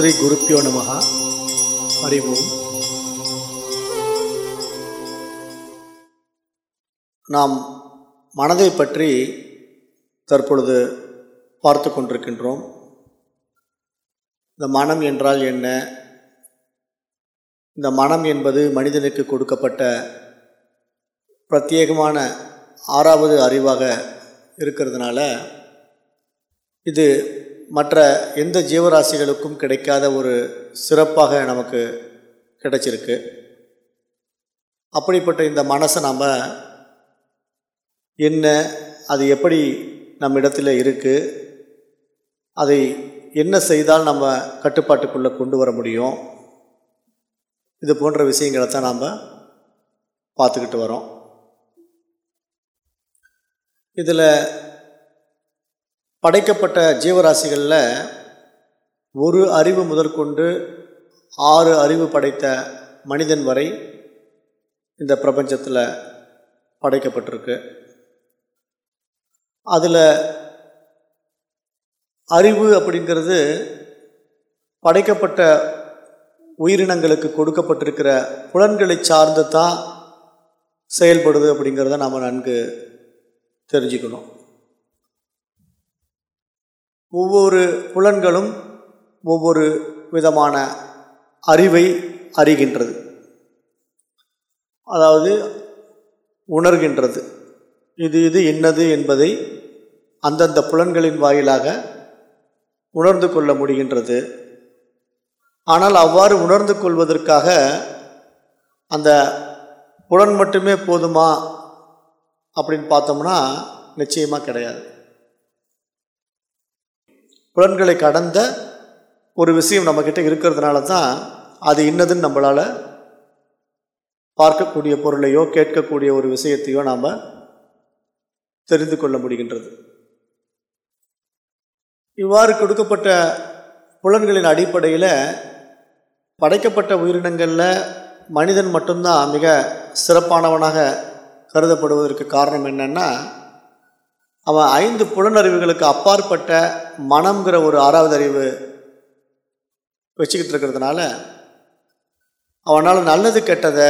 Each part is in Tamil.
ஸ்ரீ குருப்பியோ நமகா அறிவோம் நாம் மனதை பற்றி தற்பொழுது பார்த்து கொண்டிருக்கின்றோம். இந்த மனம் என்றால் என்ன? இந்த மனம் என்பது மனிதனுக்கு கொடுக்கப்பட்ட பிரத்யேகமான ஆறாவது அறிவாக இருக்கிறதுனால இது மற்ற எந்த ஜீவராசிகளுக்கும் கிடைக்காத ஒரு சிறப்பாக நமக்கு கிடைச்சிருக்கு. அப்படிப்பட்ட இந்த மனசை நாம் என்ன அது எப்படி நம்ம இடத்துல இருக்குது அதை என்ன செய்தால் நம்ம கட்டுப்பாட்டுக்குள்ளே கொண்டு வர முடியும் இது போன்ற விஷயங்களை தான் நாம் பார்த்துக்கிட்டு வரோம். இதில் படைக்கப்பட்ட ஜீவராசிகளில் ஒரு அறிவு முதற்கொண்டு ஆறு அறிவு படைத்த மனிதன் வரை இந்த பிரபஞ்சத்தில் படைக்கப்பட்டிருக்கு. அதில் அறிவு அப்படிங்கிறது படைக்கப்பட்ட உயிரினங்களுக்கு கொடுக்கப்பட்டிருக்கிற புலன்களை சார்ந்து தான் செயல்படுது அப்படிங்கிறத நாம் நன்கு தெரிஞ்சுக்கணும். ஒவ்வொரு புலன்களும் ஒவ்வொரு விதமான அறிவை அறிகின்றது. அதாவது உணர்கின்றது. இது இது என்னது என்பதை அந்தந்த புலன்களின் வாயிலாக உணர்ந்து கொள்ள முடிகின்றது. ஆனால் அவ்வாறு உணர்ந்து கொள்வதற்காக அந்த புலன் மட்டுமே போதுமா அப்படின்னு பார்த்தோம்னா நிச்சயமாக கிடையாது. புலன்களை கடந்த ஒரு விஷயம் நம்மக்கிட்ட இருக்கிறதுனால தான் அது இன்னதுன்னு நம்மளால் பார்க்கக்கூடிய பொருளையோ கேட்கக்கூடிய ஒரு விஷயத்தையோ நாம் தெரிந்து கொள்ள முடிகின்றது. இவ்வாறு கொடுக்கப்பட்ட புலன்களின் அடிப்படையில் படைக்கப்பட்ட உயிரினங்களில் மனிதன் மட்டும்தான் மிக சிறப்பானவனாக கருதப்படுவதற்கு காரணம் என்னென்னா அவன் ஐந்து புலனறிவுகளுக்கு அப்பாற்பட்ட மனம்ங்கிற ஒரு ஆறாவது அறிவு வச்சுக்கிட்டு இருக்கிறதுனால அவனால் நல்லது கெட்டதை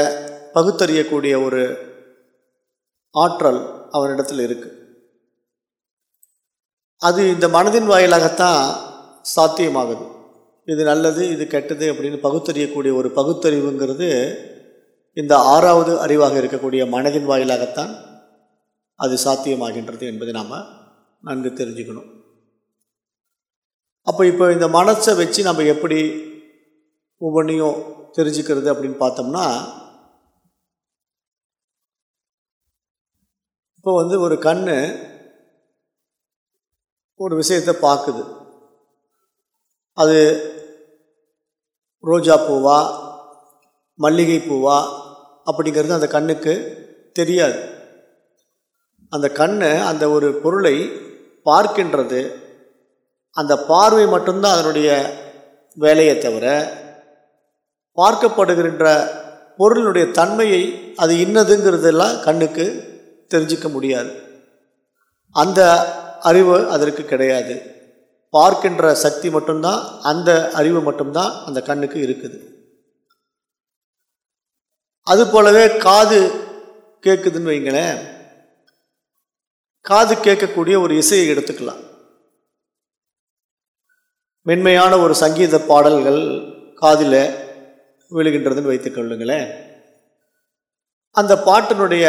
பகுத்தறியக்கூடிய ஒரு ஆற்றல் அவனிடத்தில் இருக்குது அது இந்த மனதின் வாயிலாகத்தான் சாத்தியமாகுது. இது நல்லது இது கெட்டது அப்படின்னு பகுத்தறியக்கூடிய ஒரு பகுத்தறிவுங்கிறது இந்த ஆறாவது அறிவாக இருக்கக்கூடிய மனதின் வாயிலாகத்தான் அது சாத்தியமாகின்றது என்பதை நாம் நன்கு தெரிஞ்சுக்கணும். அப்போ இப்போ இந்த மனசை வச்சு நம்ம எப்படி ஒவ்வொன்றையும் தெரிஞ்சுக்கிறது அப்படின்னு பார்த்தோம்னா இப்போ வந்து ஒரு கண் ஒரு விஷயத்தை பார்க்குது. அது ரோஜா பூவா மல்லிகை பூவா அப்படிங்கிறது அந்த கண்ணுக்கு தெரியாது. அந்த கண் அந்த ஒரு பொருளை பார்க்கின்றது. அந்த பார்வை மட்டும்தான் அதனுடைய வேலையை தவிர பார்க்கப்படுகின்ற பொருளினுடைய தன்மையை அது இன்னதுங்கிறதெல்லாம் கண்ணுக்கு தெரிஞ்சிக்க முடியாது. அந்த அறிவு அதற்கு கிடையாது. பார்க்கின்ற சக்தி மட்டும்தான் அந்த அறிவு மட்டும்தான் அந்த கண்ணுக்கு இருக்குது. அது போலவே காது கேட்குதுன்னு வைங்களேன் காது கேட்கக்கூடிய ஒரு இசையை எடுத்துக்கலாம். மென்மையான ஒரு சங்கீத பாடல்கள் காதில் விழுகின்றதுன்னு வைத்துக் கொள்ளுங்களேன். அந்த பாட்டினுடைய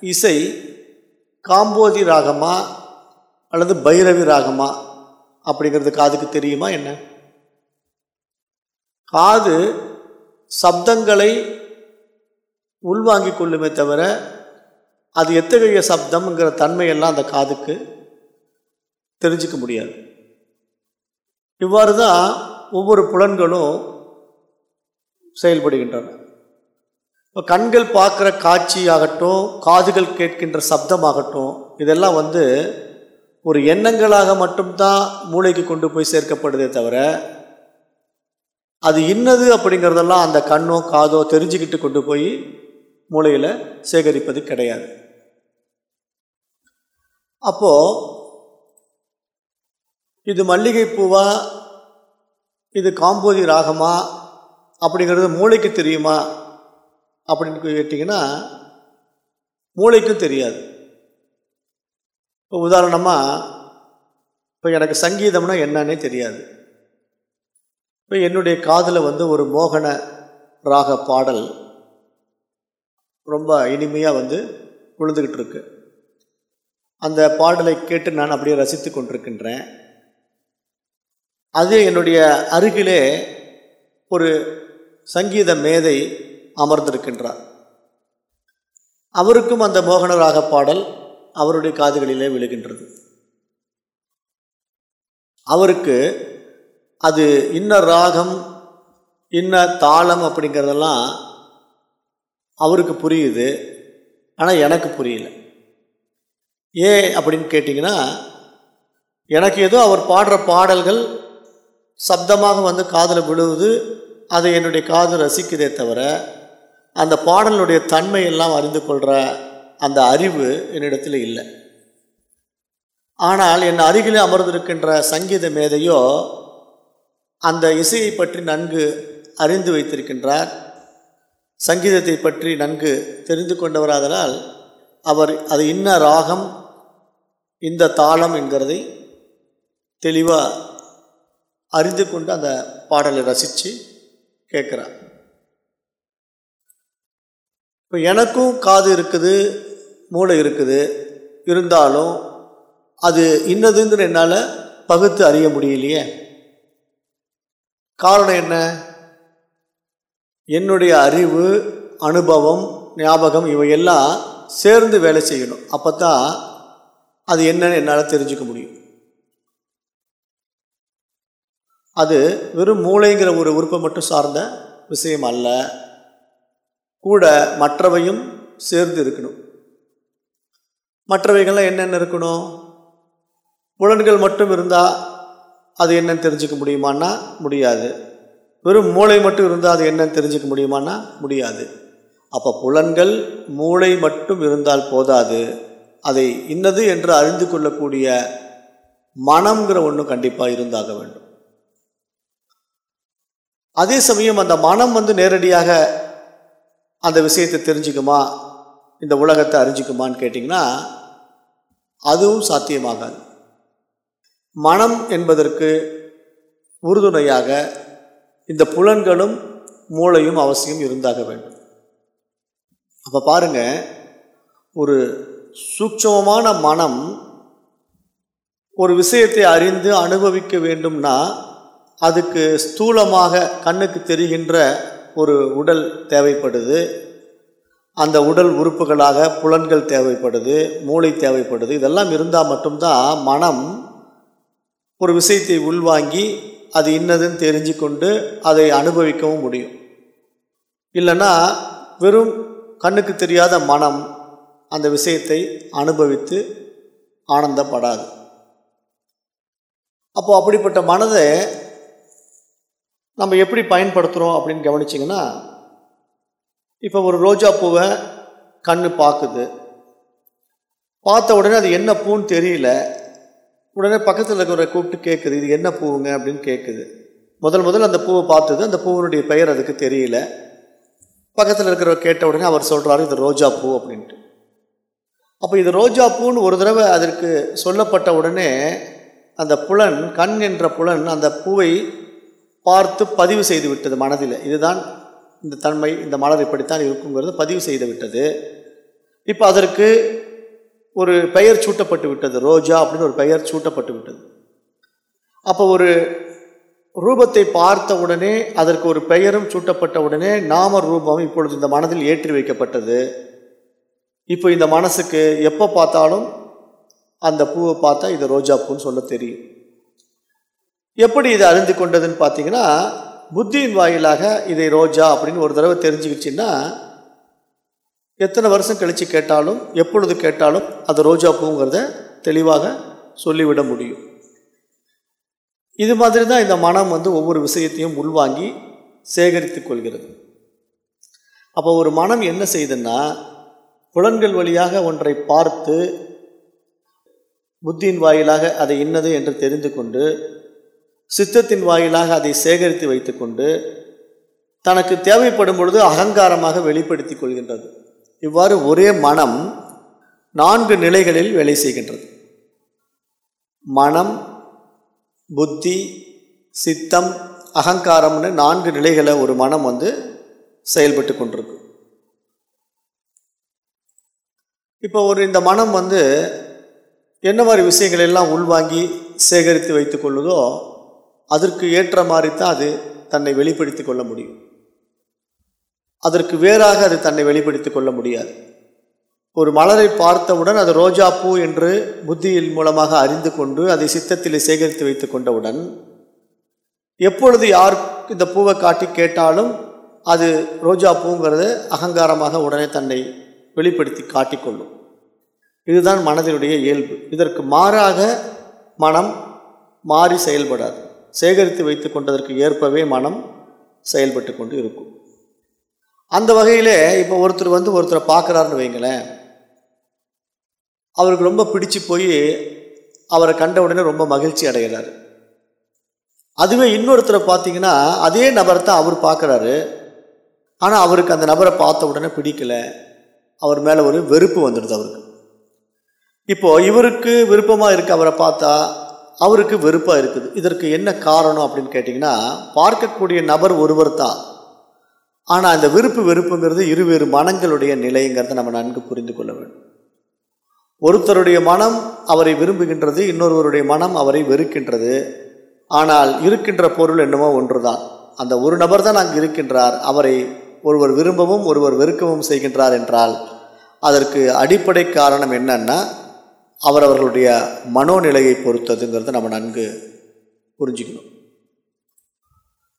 இசை காம்போதி ராகமா அல்லது பைரவி ராகமா அப்படிங்கிறது காதுக்கு தெரியுமா என்ன? காது சப்தங்களை உள்வாங்கிக் கொள்ளுமே தவிர அது எத்தகைய சப்தம்ங்கிற தன்மையெல்லாம் அந்த காதுக்கு தெரிஞ்சிக்க முடியாது. இவ்வாறு தான் ஒவ்வொரு புலன்களும் செயல்படுகின்றன. இப்போ கண்கள் பார்க்குற காட்சி ஆகட்டும் காதுகள் கேட்கின்ற சப்தமாகட்டும் இதெல்லாம் வந்து ஒரு எண்ணங்களாக மட்டும்தான் மூளைக்கு கொண்டு போய் சேர்க்கப்படுதே தவிர அது இன்னது அப்படிங்கிறதெல்லாம் அந்த கண்ணோ காதோ தெரிஞ்சுக்கிட்டு கொண்டு போய் மூளையில் சேகரிப்பது கிடையாது. அப்போது இது மல்லிகை பூவா இது காம்போதி ராகமா? அப்படிங்கிறது மூளைக்கு தெரியுமா? அப்படின்னு கேட்டிங்கன்னா மூளைக்கும் தெரியாது. இப்போ உதாரணமாக இப்போ எனக்கு சங்கீதம்னா என்னன்னே தெரியாது. இப்போ என்னுடைய காதில் வந்து ஒரு மோகன ராக பாடல் ரொம்ப இனிமையாக வந்து விழுந்துக்கிட்டு இருக்கு. அந்த பாடலை கேட்டு நான் அப்படியே ரசித்து கொண்டிருக்கின்றேன். அது என்னுடைய அருகிலே ஒரு சங்கீத மேதை அமர்ந்திருக்கின்றார். அவருக்கும் அந்த மோகன ராக பாடல் அவருடைய காதுகளிலே விழுகின்றது. அவருக்கு அது இன்ன ராகம் இன்ன தாளம் அப்படிங்கிறதெல்லாம் அவருக்கு புரியுது. ஆனால் எனக்கு புரியல. ஏன் அப்படின்னு கேட்டிங்கன்னா எனக்கு ஏதோ அவர் பாடுற பாடல்கள் சப்தமாக வந்து காதில் விழுவுது அதை என்னுடைய காது ரசிக்குதே தவிர அந்த பாடலுடைய தன்மையெல்லாம் அறிந்து கொள்கிற அந்த அறிவு என்னிடத்தில் இல்லை. ஆனால் என் அருகிலே அமர்ந்திருக்கின்ற சங்கீத மேதையோ அந்த இசையை பற்றி நன்கு அறிந்து வைத்திருக்கின்றார். சங்கீதத்தை பற்றி நன்கு தெரிந்து கொண்டவராதலால் அவர் அது இன்ன ராகம் இந்த தாளம் என்கிறதை தெளிவாக அறிந்து கொண்டு அந்த பாடலை ரசித்து கேட்குறார். இப்போ எனக்கும் காது இருக்குது மூளை இருக்குது. இருந்தாலும் அது இன்னதுங்கிற என்னால் பகுத்து அறிய முடியலையே. காரணம் என்ன? என்னுடைய அறிவு அனுபவம் ஞாபகம் இவையெல்லாம் சேர்ந்து வேலை செய்யணும். அப்போ தான் அது என்னன்னு என்னால் தெரிஞ்சுக்க முடியும். அது வெறும் மூளைங்கிற ஒரு உறுப்பை மட்டும் சார்ந்த விஷயம் அல்ல. கூட மற்றவையும் சேர்ந்து இருக்கணும். மற்றவைகள்லாம் என்னென்ன இருக்கணும்? புலன்கள் மட்டும் இருந்தால் அது என்னன்னு தெரிஞ்சுக்க முடியுமான்னா முடியாது. வெறும் மூளை மட்டும் இருந்தால் அது என்னன்னு தெரிஞ்சுக்க முடியுமான்னா முடியாது. அப்போ புலன்கள் மூளை மட்டும் இருந்தால் போதாது. அதை இன்னது என்று அறிந்து கொள்ளக்கூடிய மனம்ங்கிற ஒன்று கண்டிப்பாக இருந்தாக வேண்டும். அதே சமயம் அந்த மனம் வந்து நேரடியாக அந்த விஷயத்தை தெரிஞ்சுக்குமா இந்த உலகத்தை அறிஞ்சிக்குமான்னு கேட்டிங்கன்னா அதுவும் சாத்தியமாகாது. மனம் என்பதற்கு உறுதுணையாக இந்த புலன்களும் மூளையும் அவசியம் இருந்தாக வேண்டும். அப்போ பாருங்க ஒரு சூட்சமமான மனம் ஒரு விஷயத்தை அறிந்து அனுபவிக்க வேண்டும்னா அதுக்கு ஸ்தூலமாக கண்ணுக்கு தெரிகின்ற ஒரு உடல் தேவைப்படுது. அந்த உடல் உறுப்புகளாக புலன்கள் தேவைப்படுது மூளை தேவைப்படுது. இதெல்லாம் இருந்தால் மட்டும்தான் மனம் ஒரு விஷயத்தை உள்வாங்கி அது இன்னதுன்னு தெரிஞ்சு கொண்டு அதை அனுபவிக்கவும் முடியும். இல்லைன்னா வெறும் கண்ணுக்கு தெரியாத மனம் அந்த விஷயத்தை அனுபவித்து ஆனந்தப்படாது. அப்போ அப்படிப்பட்ட மனதை நம்ம எப்படி பயன்படுத்துகிறோம் அப்படின்னு கவனிச்சிங்கன்னா இப்போ ஒரு ரோஜா பூவை கண்ணு பார்க்குது பார்த்த உடனே அது என்ன பூன்னு தெரியல. உடனே பக்கத்தில் இருக்கிறவரை கூப்பிட்டு கேட்குது இது என்ன பூவுங்க? அப்படின்னு கேட்குது முதல் முதல் அந்த பூவை பார்த்தது அந்த பூவினுடைய பெயர் அதுக்கு தெரியல. பக்கத்தில் இருக்கிறவர் கேட்ட உடனே அவர் சொல்கிறாரு இது ரோஜா பூ அப்படின்ட்டு. அப்போ இது ரோஜா பூன்னு ஒரு தடவை அதற்கு சொல்லப்பட்ட உடனே அந்த புலன் கண் என்ற புலன் அந்த பூவை பார்த்து பதிவு செய்து விட்டது மனதில். இதுதான் இந்த தன்மை இந்த மலர் இப்படித்தான் இருக்குங்கிறது பதிவு செய்து விட்டது. இப்போ அதற்கு ஒரு பெயர் சூட்டப்பட்டு விட்டது. ரோஜா அப்படின்னு ஒரு பெயர் சூட்டப்பட்டு விட்டது. அப்போ ஒரு ரூபத்தை பார்த்த உடனே அதற்கு ஒரு பெயரும் சூட்டப்பட்ட உடனே நாம ரூபம் இப்பொழுது இந்த மனதில் ஏற்றி வைக்கப்பட்டது. இப்போ இந்த மனசுக்கு எப்போ பார்த்தாலும் அந்த பூவை பார்த்தா இது ரோஜா பூன்னு சொல்ல தெரியும். எப்படி இதை அறிந்து கொண்டதுன்னு பார்த்தீங்கன்னா புத்தியின் வாயிலாக இதை ரோஜா அப்படின்னு ஒரு தடவை தெரிஞ்சுக்கிச்சின்னா எத்தனை வருஷம் கழித்து கேட்டாலும் எப்பொழுது கேட்டாலும் அது ரோஜா பூங்கிறத தெளிவாக சொல்லிவிட முடியும். இது மாதிரி தான் இந்த மனம் வந்து ஒவ்வொரு விஷயத்தையும் உள்வாங்கி சேகரித்து கொள்கிறது. அப்போ ஒரு மனம் என்ன செய்யுதுன்னா புலன்கள் வழியாக ஒன்றை பார்த்து புத்தியின் வாயிலாக அதை இன்னது என்று தெரிந்து கொண்டு சித்தத்தின் வாயிலாக அதை சேகரித்து வைத்துக்கொண்டு தனக்கு தேவைப்படும் பொழுது அகங்காரமாக வெளிப்படுத்தி கொள்கின்றது. இவ்வாறு ஒரே மனம் நான்கு நிலைகளில் வேலை செய்கின்றது. மனம் புத்தி சித்தம் அகங்காரம்னு நான்கு நிலைகளை ஒரு மனம் வந்து செயல்பட்டு கொண்டிருக்கு இப்போ ஒரு இந்த மனம் வந்து என்ன மாதிரி விஷயங்கள் எல்லாம் உள்வாங்கி சேகரித்து வைத்துக் கொள்ளுதோ அதற்கு ஏற்ற மாதிரி தான் அது தன்னை வெளிப்படுத்திக் கொள்ள முடியும். அதற்கு வேறாக அது தன்னை வெளிப்படுத்தி கொள்ள முடியாது. ஒரு மலரை பார்த்தவுடன் அது ரோஜா பூ என்று புத்தியின் மூலமாக அறிந்து கொண்டு அதை சித்தத்தில் சேகரித்து வைத்து கொண்டவுடன் எப்பொழுது யார் இந்த பூவை காட்டி கேட்டாலும் அது ரோஜா பூங்கிறது அகங்காரமாக உடனே தன்னை வெளிப்படுத்தி காட்டிக்கொள்ளும் இதுதான் மனதினுடைய இயல்பு. இதற்கு மாறாக மனம் மாறி செயல்படாது. சேகரித்து வைத்து கொண்டதற்கு ஏற்பவே மனம் செயல்பட்டு கொண்டு இருக்கும். அந்த வகையிலே இப்போ ஒருத்தர் வந்து ஒருத்தரை பார்க்குறாருன்னு வைங்களேன். அவருக்கு ரொம்ப பிடிச்சு போய் அவரை கண்ட உடனே ரொம்ப மகிழ்ச்சி அடைகிறார். அதுவே இன்னொருத்தரை பார்த்தீங்கன்னா அதே நபரை தான் அவர் பார்க்குறாரு. ஆனால் அவருக்கு அந்த நபரை பார்த்த உடனே பிடிக்கல. அவர் மேலே ஒரு வெறுப்பு வந்துடுது அவருக்கு. இப்போது இவருக்கு விருப்பமாக இருக்கு அவரை பார்த்தா அவருக்கு வெறுப்பாக இருக்குது. இதற்கு என்ன காரணம் அப்படின்னு கேட்டிங்கன்னா பார்க்கக்கூடிய நபர் ஒருவர் தான். ஆனால் அந்த விருப்பு வெறுப்புங்கிறது இருவேறு மனங்களுடைய நிலைங்கிறத நம்ம நன்கு புரிந்து கொள்ள வேண்டும். ஒருத்தருடைய மனம் அவரை விரும்புகின்றது இன்னொருவருடைய மனம் அவரை வெறுக்கின்றது. ஆனால் இருக்கின்ற பொருள் என்னமோ ஒன்றுதான். அந்த ஒரு நபர் தான் அங்கு இருக்கின்றார். அவரை ஒருவர் விரும்பவும் ஒருவர் வெறுக்கவும் செய்கின்றார் என்றால் அதற்கு அடிப்படை காரணம் என்னன்னா அவரவர்களுடைய மனோநிலையை பொறுத்ததுங்கிறத நம்ம நன்கு புரிஞ்சுக்கணும்.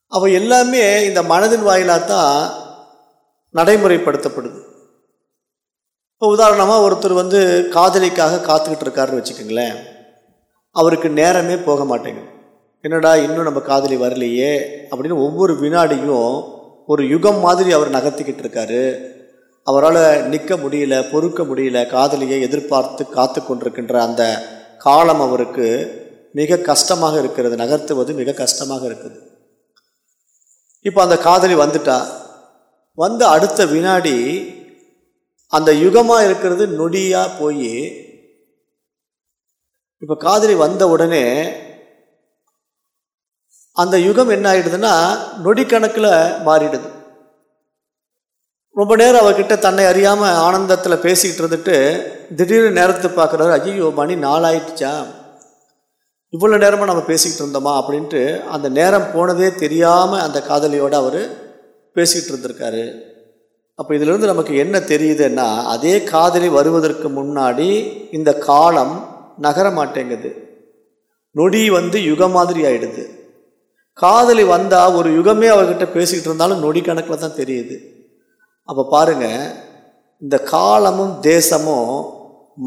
அவ எல்லாமே இந்த மனதின் வாயிலாக தான் நடைமுறைப்படுத்தப்படுது. இப்போ உதாரணமாக ஒருத்தர் வந்து காதலிக்காக காத்துக்கிட்டு இருக்காருன்னு வச்சுக்கோங்களேன். அவருக்கு நேரமே போக மாட்டேங்குது. என்னடா இன்னும் நம்ம காதலி வரலையே அப்படின்னு ஒவ்வொரு வினாடியும் ஒரு யுகம் மாதிரி அவர் நகர்த்திக்கிட்டு இருக்காரு. அவரால் நிற்க முடியல பொறுக்க முடியல காதலியை எதிர்பார்த்து காத்து கொண்டிருக்கின்ற அந்த காலம் அவருக்கு மிக கஷ்டமாக இருக்கிறது. நகர்த்துவது மிக கஷ்டமாக இருக்குது. இப்போ அந்த காதலி வந்துட்டா. வந்த அடுத்த வினாடி அந்த யுகமாக இருக்கிறது நொடியாக போய் இப்போ காதலி வந்த உடனே அந்த யுகம் என்ன ஆகிடுதுன்னா நொடி கணக்கில் மாறிடுது. ரொம்ப நேரம் அவர்கிட்ட தன்னை அறியாமல் ஆனந்தத்தில் பேசிக்கிட்டு இருந்துட்டு திடீர்னு நேரத்தை பார்க்குறாரு ஐயோ மணி நாளாயிடுச்சா இவ்வளோ நேரமாக நம்ம பேசிக்கிட்டு இருந்தோமா? அப்படின்ட்டு அந்த நேரம் போனதே தெரியாமல் அந்த காதலியோடு அவர் பேசிக்கிட்டு இருந்திருக்காரு. அப்போ இதிலிருந்து நமக்கு என்ன தெரியுதுன்னா அதே காதலி வருவதற்கு முன்னாடி இந்த காலம் நகர மாட்டேங்குது. நொடி வந்து யுகம் மாதிரி ஆயிடுது. காதலி வந்தால் ஒரு யுகமே அவர்கிட்ட பேசிக்கிட்டு இருந்தாலும் நொடி கணக்கில் தான் தெரியுது. அப்போ பாருங்க இந்த காலமும் தேசமும்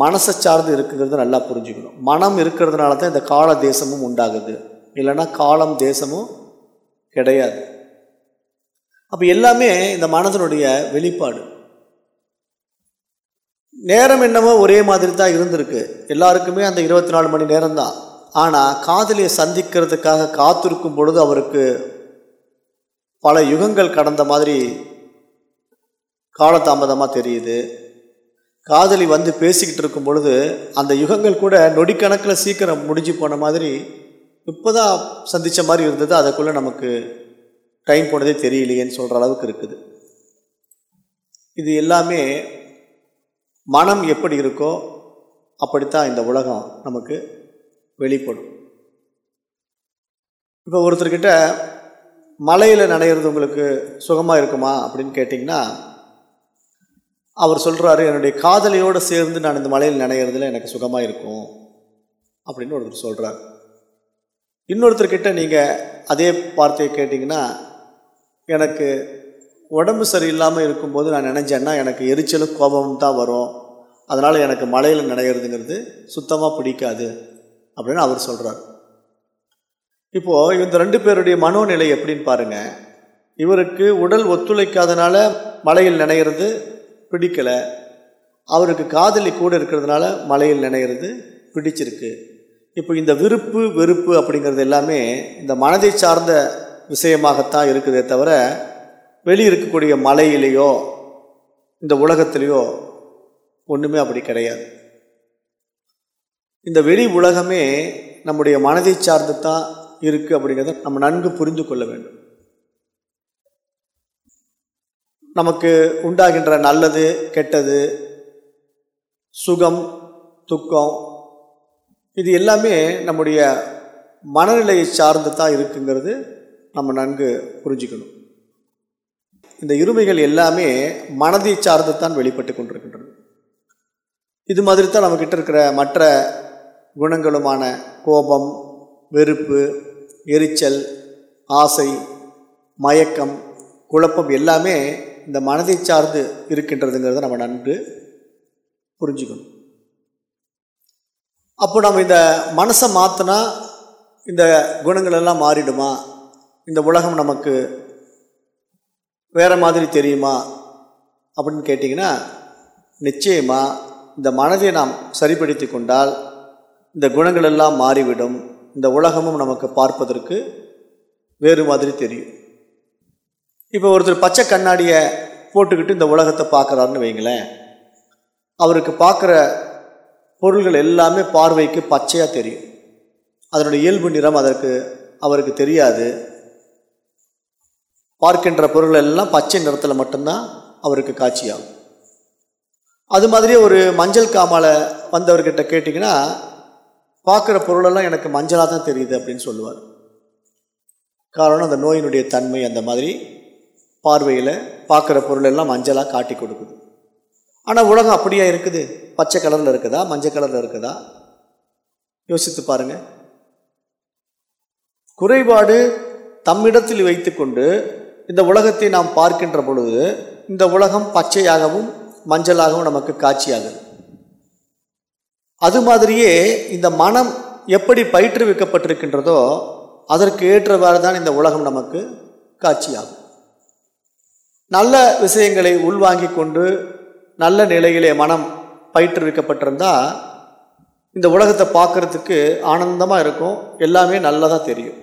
மனசை சார்ந்து இருக்குங்கிறது நல்லா புரிஞ்சுக்கணும். மனம் இருக்கிறதுனால தான் இந்த கால தேசமும் உண்டாகுது. இல்லைன்னா காலம் தேசமும் கிடையாது. அப்போ எல்லாமே இந்த மனதனுடைய வெளிப்பாடு. நேரம் என்னமோ ஒரே மாதிரி தான் இருந்திருக்கு. எல்லாருக்குமே அந்த இருபத்தி நாலு மணி நேரம் தான் ஆனால் காதலியை சந்திக்கிறதுக்காக காத்திருக்கும் பொழுது அவருக்கு பல யுகங்கள் கடந்த மாதிரி காலதாமதமாக தெரியுது. காதலி வந்து பேசிக்கிட்டு இருக்கும் பொழுது அந்த யுகங்கள் கூட நொடிக்கணக்கில் சீக்கிரம் முடிஞ்சு போன மாதிரி இப்போ தான் சந்தித்த மாதிரி இருந்தது. அதுக்குள்ளே நமக்கு டைம் போனதே தெரியலையேன்னு சொல்கிற அளவுக்கு இருக்குது. இது எல்லாமே மனம் எப்படி இருக்கோ அப்படித்தான் இந்த உலகம் நமக்கு வெளிப்படும். இப்போ ஒருத்தர்கிட்ட மலையில் நனையிறது உங்களுக்கு சுகமாக இருக்குமா அப்படின்னு கேட்டிங்கன்னா அவர் சொல்கிறாரு என்னுடைய காதலியோடு சேர்ந்து நான் இந்த மலையில் நனையிறதுல எனக்கு சுகமாக இருக்கும். அப்படின்னு ஒருத்தர் சொல்கிறார் இன்னொருத்தர்கிட்ட நீங்கள் அதே வார்த்தையை கேட்டிங்கன்னா எனக்கு உடம்பு சரியில்லாமல் இருக்கும்போது நான் நினைச்சேன்னா எனக்கு எரிச்சலும் கோபமும் தான் வரும். அதனால் எனக்கு மலையில் நனையிறதுங்கிறது சுத்தமாக பிடிக்காது. அப்படின்னு அவர் சொல்கிறார் இப்போது இந்த ரெண்டு பேருடைய மனோநிலை எப்படின்னு பாருங்கள் இவருக்கு உடல் ஒத்துழைக்காதனால மலையில் நினைகிறது பிடிக்கலை. அவருக்கு காதலி கூட இருக்கிறதுனால மலையில் நினைகிறது பிடிச்சிருக்கு. இப்போ இந்த விருப்பு வெறுப்பு அப்படிங்கிறது எல்லாமே இந்த மனதை சார்ந்த விஷயமாகத்தான் இருக்குதே தவிர வெளியே இருக்கக்கூடிய மலையிலேயோ இந்த உலகத்திலேயோ ஒன்றுமே அப்படி கிடையாது. இந்த வெளி உலகமே நம்முடைய மனதை சார்ந்து தான் இருக்குது அப்படிங்கிறத நம்ம நன்கு புரிந்து கொள்ள வேண்டும். நமக்கு உண்டாகின்ற நல்லது கெட்டது சுகம் துக்கம் இது எல்லாமே நம்முடைய மனநிலையை சார்ந்து தான் இருக்குங்கிறது நம்ம நன்கு புரிஞ்சுக்கணும். இந்த இருமைகள் எல்லாமே மனதை சார்ந்து தான் வெளிப்பட்டு கொண்டிருக்கின்றது இது மாதிரி தான் நம்மக்கிட்ட இருக்கிற மற்ற குணங்களுமான கோபம் வெறுப்பு எரிச்சல் ஆசை மயக்கம் குழப்பம் எல்லாமே இந்த மனதை சார்ந்து இருக்கின்றதுங்கிறத நம்ம நன்கு புரிஞ்சுக்கணும். அப்போ நம்ம இந்த மனசை மாற்றினா இந்த குணங்கள் எல்லாம் மாறிடுமா? இந்த உலகம் நமக்கு வேறு மாதிரி தெரியுமா? அப்படின்னு கேட்டிங்கன்னா நிச்சயமாக இந்த மனதை நாம் சரிப்படுத்தி கொண்டால் இந்த குணங்கள் எல்லாம் மாறிவிடும். இந்த உலகமும் நமக்கு பார்ப்பதற்கு வேறு மாதிரி தெரியும். இப்போ ஒருத்தர் பச்சை கண்ணாடியை போட்டுக்கிட்டு இந்த உலகத்தை பார்க்குறாருன்னு வைங்களேன். அவருக்கு பார்க்குற பொருள்கள் எல்லாமே பார்வைக்கு பச்சையாக தெரியும். அதனுடைய இயல்பு நிறம் அதற்கு அவருக்கு தெரியாது. பார்க்கின்ற பொருள் எல்லாம் பச்சை நிறத்தில் மட்டும்தான் அவருக்கு காட்சியாகும். அது மாதிரி ஒரு மஞ்சள் காமால வந்தவர்கிட்ட கேட்டிங்கன்னா பார்க்குற பொருளெல்லாம் எனக்கு மஞ்சளாக தான் தெரியுது அப்படின்னு சொல்லுவார். காரணம் அந்த நோயினுடைய தன்மை அந்த மாதிரி பார்வையில் பார்க்குற பொருள் எல்லாம் மஞ்சளாக காட்டி கொடுக்குது. ஆனால் உலகம் அப்படியா இருக்குது? பச்சை கலரில் இருக்குதா? மஞ்சள் கலரில் இருக்குதா? யோசித்து பாருங்கள் குறைபாடு தம்மிடத்தில் வைத்துக்கொண்டு இந்த உலகத்தை நாம் பார்க்கின்ற பொழுது இந்த உலகம் பச்சையாகவும் மஞ்சளாகவும் நமக்கு காட்சியாகுது. அது மாதிரியே இந்த மனம் எப்படி பயிற்றுவிக்கப்பட்டிருக்கின்றதோ அதற்கு ஏற்றவாறு தான் இந்த உலகம் நமக்கு காட்சியாகும். நல்ல விஷயங்களை உள்வாங்கி கொண்டு நல்ல நிலையிலே மனம் பயிற்றுவிக்கப்பட்டிருந்தால் இந்த உலகத்தை பார்க்குறதுக்கு ஆனந்தமாக இருக்கும். எல்லாமே நல்லதாக தெரியும்.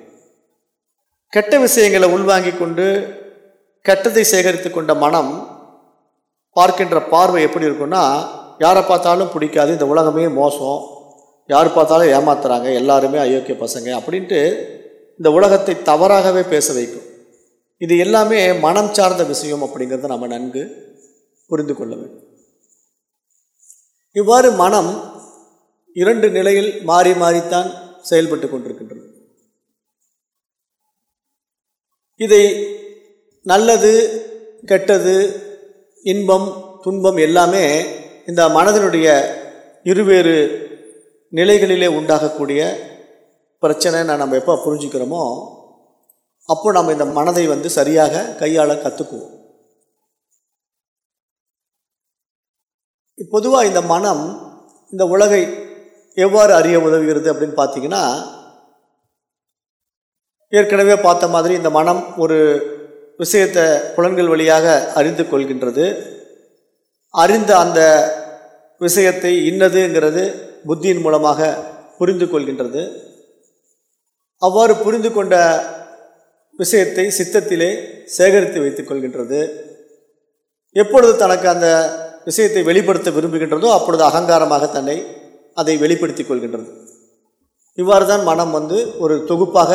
கெட்ட விஷயங்களை உள்வாங்கி கொண்டு கெட்டதை சேகரித்து கொண்ட மனம் பார்க்கின்ற பார்வை எப்படி இருக்குன்னா யாரை பார்த்தாலும் பிடிக்காது இந்த உலகமே மோசம் யார் பார்த்தாலும் ஏமாத்துறாங்க எல்லாருமே அயோக்கிய பசங்க அப்படின்ட்டு இந்த உலகத்தை தவறாகவே பேச வைக்கும். இது எல்லாமே மனம் சார்ந்த விஷயம் அப்படிங்கிறத நம்ம நன்கு புரிந்து கொள்ள வேண்டும். இவ்வாறு மனம் இரண்டு நிலையில் மாறி மாறித்தான் செயல்பட்டு கொண்டிருக்கின்றது. இதை நல்லது கெட்டது இன்பம் துன்பம் எல்லாமே இந்த மனதினுடைய இருவேறு நிலைகளிலே உண்டாகக்கூடிய பிரச்சனை நம்ம எப்போ புரிஞ்சுக்கிறோமோ அப்போ நம்ம இந்த மனதை வந்து சரியாக கையாள கற்றுக்குவோம் பொதுவாக இந்த மனம் இந்த உலகை எவ்வாறு அறிய உதவுகிறது அப்படின்னு பார்த்தீங்கன்னா ஏற்கனவே பார்த்த மாதிரி இந்த மனம் ஒரு விஷயத்தை புலன்கள் வழியாக அறிந்து கொள்கின்றது. அறிந்த அந்த விஷயத்தை இன்னதுங்கிறது புத்தியின் மூலமாக புரிந்து கொள்கின்றது. அவ்வாறு புரிந்து கொண்ட விஷயத்தை சித்தத்திலே சேகரித்து வைத்துக் கொள்கின்றது. எப்பொழுது தனக்கு அந்த விஷயத்தை வெளிப்படுத்த விரும்புகின்றதோ அப்பொழுது அகங்காரமாக தன்னை அதை வெளிப்படுத்திக் கொள்கின்றது. இவ்வாறு தான் மனம் வந்து ஒரு தொகுப்பாக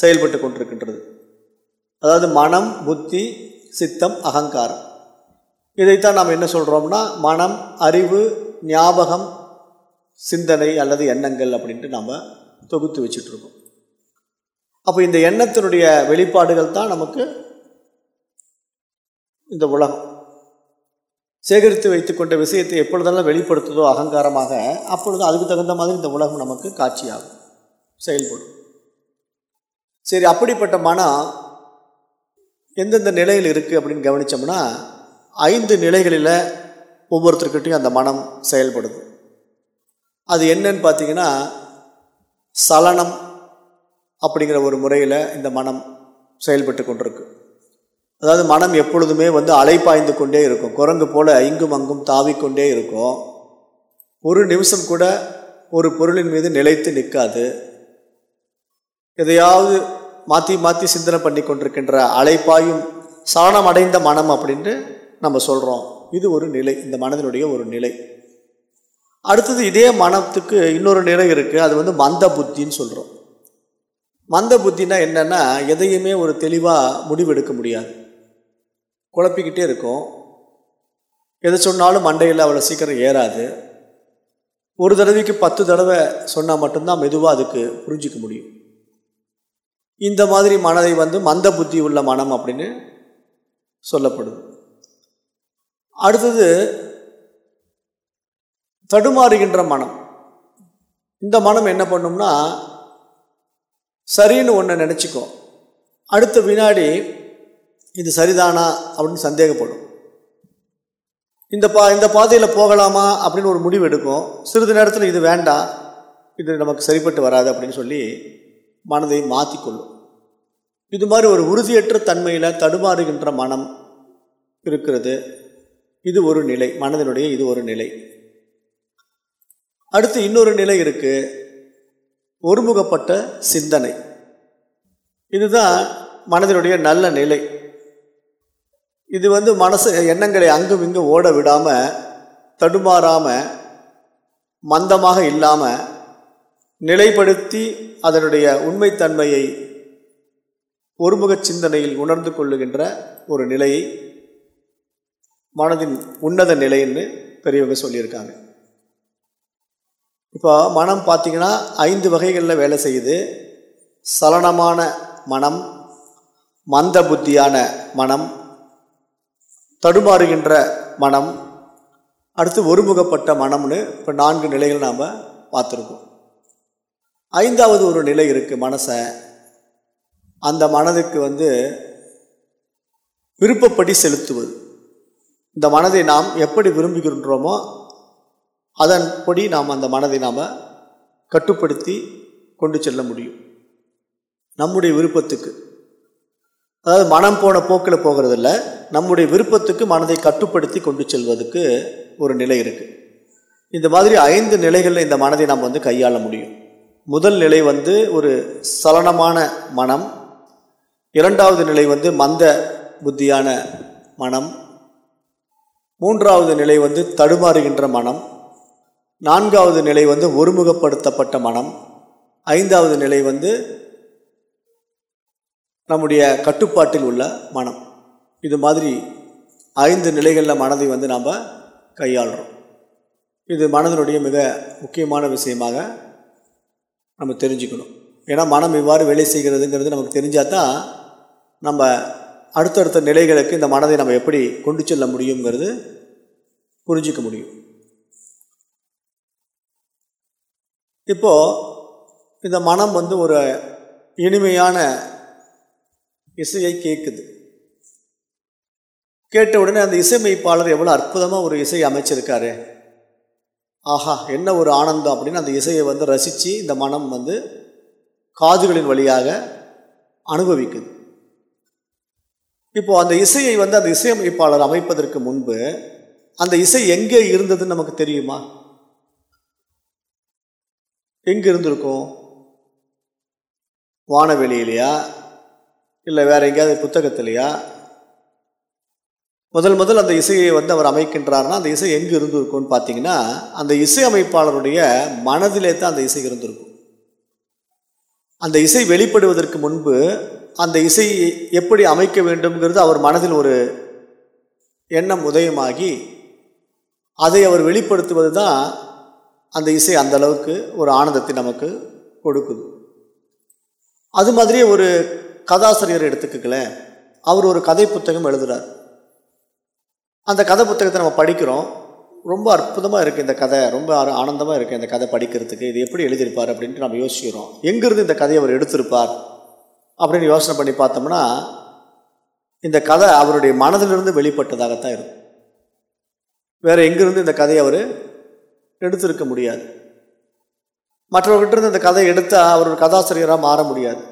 செயல்பட்டு கொண்டிருக்கின்றது. அதாவது மனம் புத்தி சித்தம் அகங்காரம். இதைத்தான் நாம் என்ன சொல்கிறோம்னா மனம் அறிவு ஞாபகம் சிந்தனை அல்லது எண்ணங்கள் அப்படின்ட்டு நாம் தொகுத்து வச்சுட்ருக்கோம் அப்போ இந்த எண்ணத்தினுடைய வெளிப்பாடுகள் தான் நமக்கு இந்த உலகம். சேகரித்து வைத்துக்கொண்ட விஷயத்தை எப்பொழுதெல்லாம் வெளிப்படுத்துதோ அகங்காரமாக அப்பொழுது அதுக்கு தகுந்த மாதிரி இந்த உலகம் நமக்கு காட்சியாகும் செயல்படும். சரி அப்படிப்பட்ட மனம் எந்தெந்த நிலையில் இருக்குது அப்படின்னு கவனித்தோம்னா ஐந்து நிலைகளில் ஒவ்வொருத்தருக்கிட்டையும் அந்த மனம் செயல்படுது. அது என்னன்னு பார்த்தீங்கன்னா சலனம் அப்படிங்கிற ஒரு முறையில் இந்த மனம் செயல்பட்டு கொண்டிருக்கு. அதாவது மனம் எப்பொழுதுமே வந்து அலைப்பாய்ந்து கொண்டே இருக்கும். குரங்கு போல் இங்கும் அங்கும் தாவிக்கொண்டே இருக்கும். ஒரு நிமிஷம் கூட ஒரு பொருளின் மீது நிலைத்து நிற்காது. எதையாவது மாற்றி மாற்றி சிந்தனை பண்ணி கொண்டிருக்கின்ற அலைப்பாயும் சரணமடைந்த அடைந்த மனம் அப்படின்ட்டு நம்ம சொல்கிறோம் இது ஒரு நிலை இந்த மனதினுடைய ஒரு நிலை. அடுத்தது இதே மனத்துக்கு இன்னொரு நிலை இருக்குது அது வந்து மந்த புத்தின்னு சொல்கிறோம் மந்த புத்தினா என்னென்னா எதையுமே ஒரு தெளிவாக முடிவெடுக்க முடியாது. குழப்பிக்கிட்டே இருக்கும். எது சொன்னாலும் மண்டையில் அவ்வளோ சீக்கிரம் ஏறாது. ஒரு தடவைக்கு பத்து தடவை சொன்னால் மட்டும்தான் மெதுவாக அதுக்கு புரிஞ்சிக்க முடியும். இந்த மாதிரி மனதை வந்து மந்த புத்தி உள்ள மனம் அப்படின்னு சொல்லப்படுது. அடுத்தது தடுமாறுகின்ற மனம். இந்த மனம் என்ன பண்ணும்னா சரின்னு ஒன்று நினச்சிக்கும் அடுத்த வினாடி இது சரிதானா அப்படின்னு சந்தேகப்படும். இந்த பா இந்த பாதையில் போகலாமா அப்படின்னு ஒரு முடிவு எடுக்கும். சிறிது நேரத்தில் இது வேண்டாம் இது நமக்கு சரிப்பட்டு வராது அப்படின்னு சொல்லி மனதை மாற்றிக்கொள்ளும் இது மாதிரி ஒரு உறுதியற்ற தன்மையில் தடுமாறுகின்ற மனம் இருக்கிறது. இது ஒரு நிலை மனதினுடைய இது ஒரு நிலை. அடுத்து இன்னொரு நிலை இருக்குது ஒருமுகப்பட்ட சிந்தனை. இதுதான் மனதினுடைய நல்ல நிலை. இது வந்து மனசு எண்ணங்களை அங்கும் இங்கும் ஓட விடாமல் தடுமாறாமல் மந்தமாக இல்லாமல் நிலைப்படுத்தி அதனுடைய உண்மைத்தன்மையை ஒருமுக சிந்தனையில் உணர்ந்து கொள்ளுகின்ற ஒரு நிலையை மனதின் உன்னத நிலைன்னு பெரியவங்க சொல்லியிருக்காங்க. இப்போ மனம் பார்த்திங்கன்னா ஐந்து வகைகளில் வேலை செய்யுது. சலனமான மனம் மந்த புத்தியான மனம் தடுமாறுகின்ற மனம் அடுத்து ஒருமுகப்பட்ட மனம்னு இப்போ நான்கு நிலைகள் நாம் பார்த்துருக்கோம். ஐந்தாவது ஒரு நிலை இருக்குது மனசை. அந்த மனதுக்கு வந்து விருப்பப்படி செலுத்துவது. இந்த மனதை நாம் எப்படி விரும்புகின்றோமோ அதன்படி நாம் அந்த மனதை நாம் கட்டுப்படுத்தி கொண்டு செல்ல முடியும். நம்முடைய விருப்பத்துக்கு. அதாவது மனம் போன போக்கில் போகிறதில்ல. நம்முடைய விருப்பத்துக்கு மனதை கட்டுப்படுத்தி கொண்டு செல்வதற்கு ஒரு நிலை இருக்குது இந்த மாதிரி ஐந்து நிலைகளில் இந்த மனதை நாம் வந்து கையாள முடியும். முதல் நிலை வந்து ஒரு சலனமான மனம். இரண்டாவது நிலை வந்து மந்த புத்தியான மனம். மூன்றாவது நிலை வந்து தடுமாறுகின்ற மனம். நான்காவது நிலை வந்து ஒருமுகப்படுத்தப்பட்ட மனம். ஐந்தாவது நிலை வந்து நம்முடைய கட்டுப்பாட்டில் உள்ள மனம். இது மாதிரி ஐந்து நிலைகளில் மனதை வந்து நாம் கையாளுறோம். இது மனதினுடைய மிக முக்கியமான விஷயமாக நம்ம தெரிஞ்சுக்கணும். ஏன்னா மனம் இவ்வாறு வேலை செய்கிறதுங்கிறது நமக்கு தெரிஞ்சால் தான் நம்ம அடுத்தடுத்த நிலைகளுக்கு இந்த மனதை நம்ம எப்படி கொண்டு செல்ல முடியுங்கிறது புரிஞ்சிக்க முடியும். இப்போது இந்த மனம் வந்து ஒரு இனிமையான இசையை கேட்குது கேட்ட உடனே அந்த இசையமைப்பாளர் எவ்வளோ அற்புதமாக ஒரு இசையை அமைச்சிருக்காரு. ஆஹா என்ன ஒரு ஆனந்தம் அப்படின்னு அந்த இசையை வந்து ரசித்து இந்த மனம் வந்து காதுகளின் வழியாக அனுபவிக்குது. இப்போது அந்த இசையை வந்து அந்த இசையமைப்பாளர் அமைப்பதற்கு முன்பு அந்த இசை எங்கே இருந்ததுன்னு நமக்கு தெரியுமா? எங்கே இருந்திருக்கும்? வானவெளியிலையா? இல்லை வேற எங்கேயாவது புத்தகத்திலையா? முதல் முதல் அந்த இசையை வந்து அவர் அமைக்கின்றார்னா அந்த இசை எங்கே இருந்திருக்கும்னு பார்த்தீங்கன்னா அந்த இசை அமைப்பாளருடைய மனதிலே தான் அந்த இசை இருந்திருக்கும். அந்த இசை வெளிப்படுவதற்கு முன்பு அந்த இசை எப்படி அமைக்க வேண்டும்ங்கிறது அவர் மனதில் ஒரு எண்ணம் உதயமாகி அதை அவர் வெளிப்படுத்துவது தான் அந்த இசை அந்த அளவுக்கு ஒரு ஆனந்தத்தை நமக்கு கொடுக்குது. அது மாதிரி ஒரு கதாசிரியர் எடுத்துக்கங்களேன். அவர் ஒரு கதை புத்தகம் எழுதுகிறார் அந்த கதை புத்தகத்தை நம்ம படிக்கிறோம். ரொம்ப அற்புதமாக இருக்குது இந்த கதை. ரொம்ப ஆனந்தமாக இருக்குது இந்த கதை படிக்கிறதுக்கு. இது எப்படி எழுதியிருப்பார் அப்படின்ட்டு நம்ம யோசிக்கிறோம். எங்கேருந்து இந்த கதையை அவர் எடுத்திருப்பார் அப்படின்னு யோசனை பண்ணி பார்த்தோம்னா இந்த கதை அவருடைய மனதிலிருந்து வெளிப்பட்டதாகத்தான் இருக்கும். வேறு எங்கேருந்து இந்த கதையை அவர் எடுத்திருக்க முடியாது. மற்றவர்கிட்ட இருந்து இந்த கதையை எடுத்தால் அவர் ஒரு கதாசிரியராக மாற முடியாது.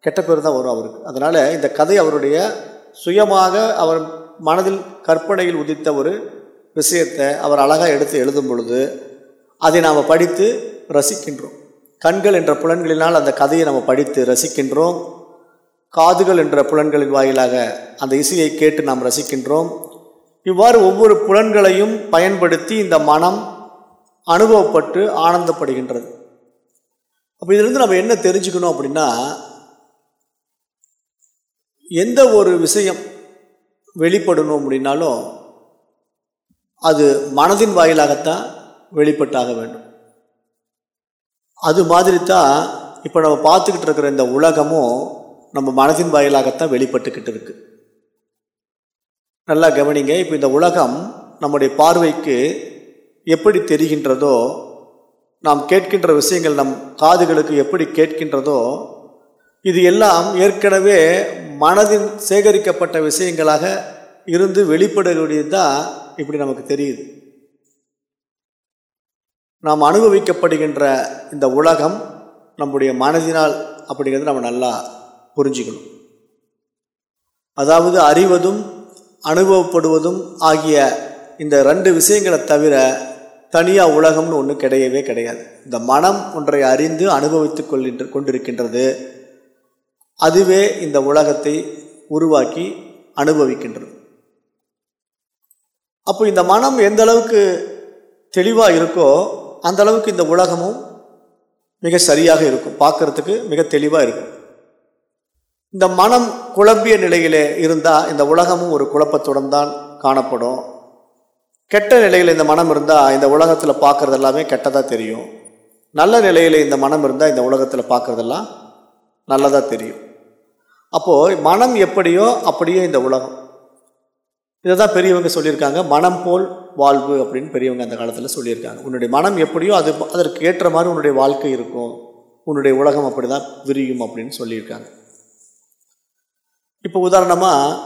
கெட்ட பேர் தான் வரும் அவருக்கு. அதனால் இந்த கதை அவருடைய சுயமாக அவர் மனதில் கற்பனையில் உதித்த ஒரு விஷயத்தை அவர் அழகாக எடுத்து எழுதும் பொழுது அதை நாம் படித்து ரசிக்கின்றோம். கண்கள் என்ற புலன்களினால் அந்த கதையை நம்ம படித்து ரசிக்கின்றோம். காதுகள் என்ற புலன்களின் வாயிலாக அந்த இசையை கேட்டு நாம் ரசிக்கின்றோம். இவ்வாறு ஒவ்வொரு புலன்களையும் பயன்படுத்தி இந்த மனம் அனுபவப்பட்டு ஆனந்தப்படுகின்றது. அப்போ இதிலிருந்து நம்ம என்ன தெரிஞ்சுக்கணும் அப்படின்னா எந்த ஒரு விஷயம் வெளிப்படணும் அப்படின்னாலும் அது மனதின் வாயிலாகத்தான் வெளிப்பட்டாக வேண்டும். அது மாதிரி தான் இப்போ நம்ம பார்த்துக்கிட்டு இருக்கிற இந்த உலகமும் நம்ம மனதின் வாயிலாகத்தான் வெளிப்பட்டுக்கிட்டு இருக்கு. நல்லா கவனிங்க இப்போ இந்த உலகம் நம்முடைய பார்வைக்கு எப்படி தெரிகின்றதோ நாம் கேட்கின்ற விஷயங்கள் நம் காதுகளுக்கு எப்படி கேட்கின்றதோ இது எல்லாம் ஏற்கனவே மனதில் சேகரிக்கப்பட்ட விஷயங்களாக இருந்து வெளிப்படக்கூடியது தான் இப்படி நமக்கு தெரியுது. நாம் அனுபவிக்கப்படுகின்ற இந்த உலகம் நம்முடைய மனதினால் அப்படிங்கிறது நம்ம நல்லா புரிஞ்சுக்கணும். அதாவது அறிவதும் அனுபவப்படுவதும் ஆகிய இந்த ரெண்டு விஷயங்களை தவிர தனியாக உலகம்னு ஒன்று கிடையவே கிடையாது. இந்த மனம் ஒன்றை அறிந்து அனுபவித்து கொள்கின்ற கொண்டிருக்கின்றது. அதுவே இந்த உலகத்தை உருவாக்கி அனுபவிக்கின்றது. அப்போ இந்த மனம் எந்த அளவுக்கு தெளிவாக இருக்கோ அந்த அளவுக்கு இந்த உலகமும் மிக சரியாக இருக்கும். பார்க்கறதுக்கு மிக தெளிவாக இருக்கும். இந்த மனம் குழம்பிய நிலையிலே இருந்தால் இந்த உலகமும் ஒரு குழப்பத்துடன் தான் காணப்படும். கெட்ட நிலையில் இந்த மனம் இருந்தால் இந்த உலகத்தில் பார்க்குறது எல்லாமே கெட்டதாக தெரியும். நல்ல நிலையில் இந்த மனம் இருந்தால் இந்த உலகத்தில் பார்க்குறதெல்லாம் நல்லதாக தெரியும். அப்போது மனம் எப்படியோ அப்படியே இந்த உலகம். இதை தான் பெரியவங்க சொல்லியிருக்காங்க. மனம் போல் வாழ்வு அப்படின்னு பெரியவங்க அந்த காலத்தில் சொல்லியிருக்காங்க. உன்னுடைய மனம் எப்படியோ அது அதற்கு ஏற்ற மாதிரி உன்னுடைய வாழ்க்கை இருக்கும். உன்னுடைய உலகம் அப்படி தான் விரியும் அப்படின்னு சொல்லியிருக்காங்க. இப்போ உதாரணமாக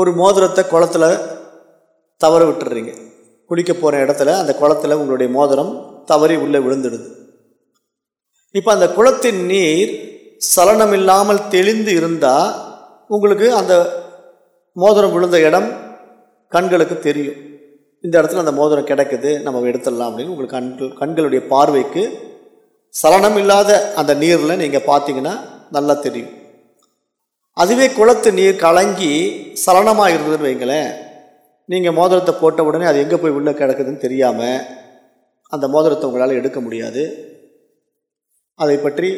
ஒரு மோதிரத்தை குளத்தில் தவற விட்டுறீங்க. குளிக்க போகிற இடத்துல அந்த குளத்தில் உங்களுடைய மோதிரம் தவறி உள்ளே விழுந்துடுது. இப்போ அந்த குளத்தின் நீர் சலனம் இல்லாமல் தெளிந்து இருந்தால் உங்களுக்கு அந்த மோதிரம் விழுந்த இடம் கண்களுக்கு தெரியும். இந்த இடத்துல அந்த மோதிரம் கிடைக்குது நம்ம எடுத்துடலாம் அப்படின்னு உங்களுக்கு கண்கள் கண்களுடைய பார்வைக்கு சலனம் இல்லாத அந்த நீரில் நீங்கள் பார்த்தீங்கன்னா நல்லா தெரியும். அதுவே குளத்து நீர் கலங்கி சலனமாக இருந்ததுன்னு வைங்களேன் நீங்கள் மோதிரத்தை போட்ட உடனே அது எங்கே போய் உள்ளே கிடக்குதுன்னு தெரியாமல் அந்த மோதிரத்தை உங்களால் எடுக்க முடியாது. அதை பற்றி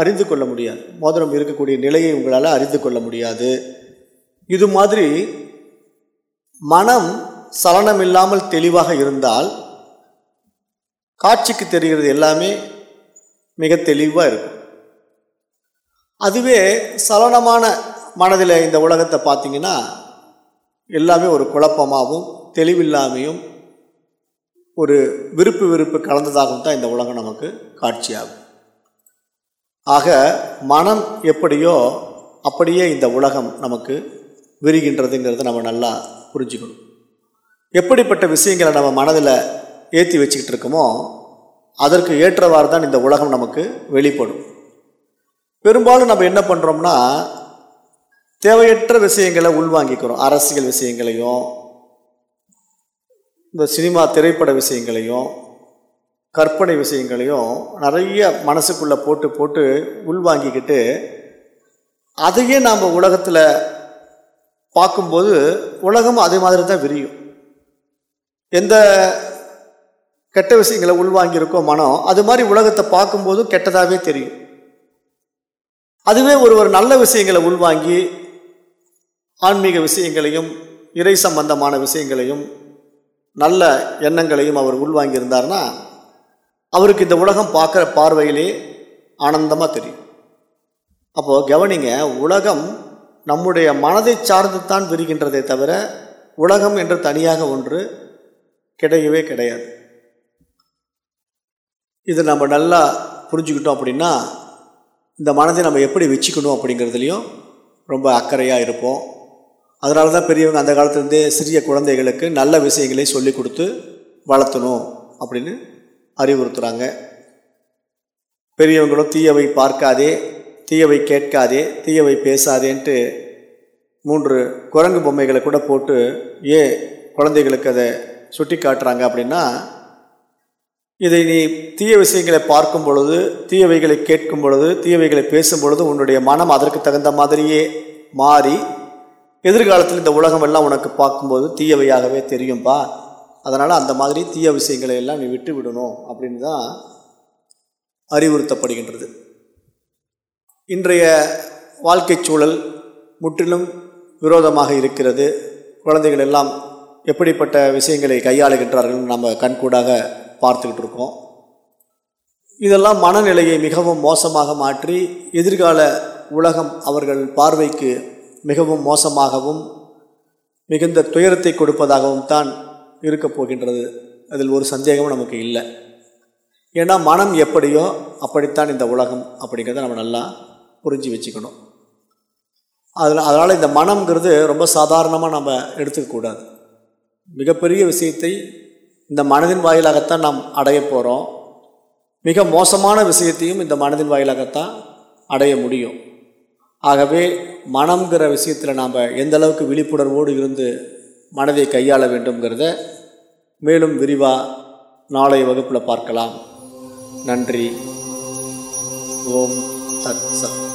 அறிந்து கொள்ள முடியாது. மோதிரம் இருக்கக்கூடிய நிலையை உங்களால் அறிந்து கொள்ள முடியாது. இது மாதிரி மனம் சலனம் இல்லாமல் தெளிவாக இருந்தால் காட்சிக்கு தெரிகிறது எல்லாமே மிக தெளிவாக இருக்கும். அதுவே சலனமான மனதில் இந்த உலகத்தை பார்த்தீங்கன்னா எல்லாமே ஒரு குழப்பமாகவும் தெளிவில்லாமையும் ஒரு விருப்பு விருப்பு கலந்ததாகவும் தான் இந்த உலகம் நமக்கு காட்சியாகும். ஆக மனம் எப்படியோ அப்படியே இந்த உலகம் நமக்கு விரிகின்றதுங்கிறத நம்ம நல்லா புரிஞ்சுக்கணும். எப்படிப்பட்ட விஷயங்களை நம்ம மனதில் ஏற்றி வச்சுக்கிட்டு இருக்கோமோ அதற்கு ஏற்றவாறு தான் இந்த உலகம் நமக்கு வெளிப்படும். பெரும்பாலும் நம்ம என்ன பண்ணுறோம்னா தேவையற்ற விஷயங்களை உள்வாங்கிக்கிறோம். அரசியல் விஷயங்களையும் இந்த சினிமா திரைப்பட விஷயங்களையும் கற்பனை விஷயங்களையும் நிறைய மனசுக்குள்ளே போட்டு போட்டு உள்வாங்கிக்கிட்டு அதையே நாம் உலகத்தில் பார்க்கும்போது உலகம் அதே மாதிரி தான் விரியும். எந்த கெட்ட விஷயங்களை உள்வாங்கியிருக்கோ மனம் அது மாதிரி உலகத்தை பார்க்கும்போது கெட்டதாகவே தெரியும். அதுவே ஒரு ஒரு நல்ல விஷயங்களை உள்வாங்கி ஆன்மீக விஷயங்களையும் இறை சம்பந்தமான விஷயங்களையும் நல்ல எண்ணங்களையும் அவர் உள்வாங்கியிருந்தார்னா அவருக்கு இந்த உலகம் பார்க்குற பார்வையிலே ஆனந்தமாக தெரியும். அப்போது கவனிங்க உலகம் நம்முடைய மனதை சார்ந்து தான் விரிகின்றதே தவிர உலகம் என்று தனியாக ஒன்று கிடையவே கிடையாது. இது நம்ம நல்லா புரிஞ்சுக்கிட்டோம் அப்படின்னா இந்த மனதை நம்ம எப்படி வச்சுக்கணும் அப்படிங்கிறதுலையும் ரொம்ப அக்கறையாக இருப்போம். அதனால தான் பெரியவங்க அந்த காலத்துலேருந்தே சிறிய குழந்தைகளுக்கு நல்ல விஷயங்களை சொல்லி கொடுத்து வளர்த்தணும் அப்படின்னு அறிவுறுத்துகிறாங்க பெரியவங்களும் தீயவை பார்க்காதே தீயவை கேட்காதே தீயவை பேசாதேன்ட்டு மூன்று குரங்கு பொம்மைகளை கூட போட்டு ஏன் குழந்தைகளுக்கு அதை சுட்டி காட்டுறாங்க அப்படின்னா இதை நீ தீய விஷயங்களை பார்க்கும் பொழுது தீயவைகளை கேட்கும் பொழுது தீயவைகளை பேசும் பொழுது உன்னுடைய மனம் அதற்கு தகுந்த மாதிரியே மாறி எதிர்காலத்தில் இந்த உலகம் எல்லாம் உனக்கு பார்க்கும்போது தீயவையாகவே தெரியும்பா? அதனால் அந்த மாதிரி தீய விஷயங்களை எல்லாம் நீ விட்டு விடணும் அப்படின்னு தான் அறிவுறுத்தப்படுகின்றது. இன்றைய வாழ்க்கை சூழல் முற்றிலும் விரோதமாக இருக்கிறது. குழந்தைகள் எல்லாம் எப்படிப்பட்ட விஷயங்களை கையாளுகின்றார்கள் நம்ம கண்கூடாக பார்த்துக்கிட்டு இருக்கோம். இதெல்லாம் மனநிலையை மிகவும் மோசமாக மாற்றி எதிர்கால உலகம் அவர்கள் பார்வைக்கு மிகவும் மோசமாகவும் மிகுந்த துயரத்தை கொடுப்பதாகவும் தான் இருக்கப் போகின்றது. அதில் ஒரு சந்தேகமும் நமக்கு இல்லை. ஏன்னா மனம் எப்படியோ அப்படித்தான் இந்த உலகம் அப்படிங்கிறத நம்ம நல்லா புரிஞ்சு வச்சுக்கணும். அதில் அதனால் இந்த மனம்ங்கிறது ரொம்ப சாதாரணமாக நம்ம எடுத்துக்கக்கூடாது மிகப்பெரிய விஷயத்தை இந்த மனதின் வாயிலாகத்தான் நாம் அடைய போகிறோம் மிக மோசமான விஷயத்தையும் இந்த மனதின் வாயிலாகத்தான் அடைய முடியும். ஆகவே மனம்ங்கிற விஷயத்தில் நாம் எந்த அளவுக்கு விழிப்புணர்வோடு இருந்து மனதை கையாள வேண்டும்ங்கிறத மேலும் விரிவாக நாளைய வகுப்பில் பார்க்கலாம். நன்றி. ஓம் தத் சத்.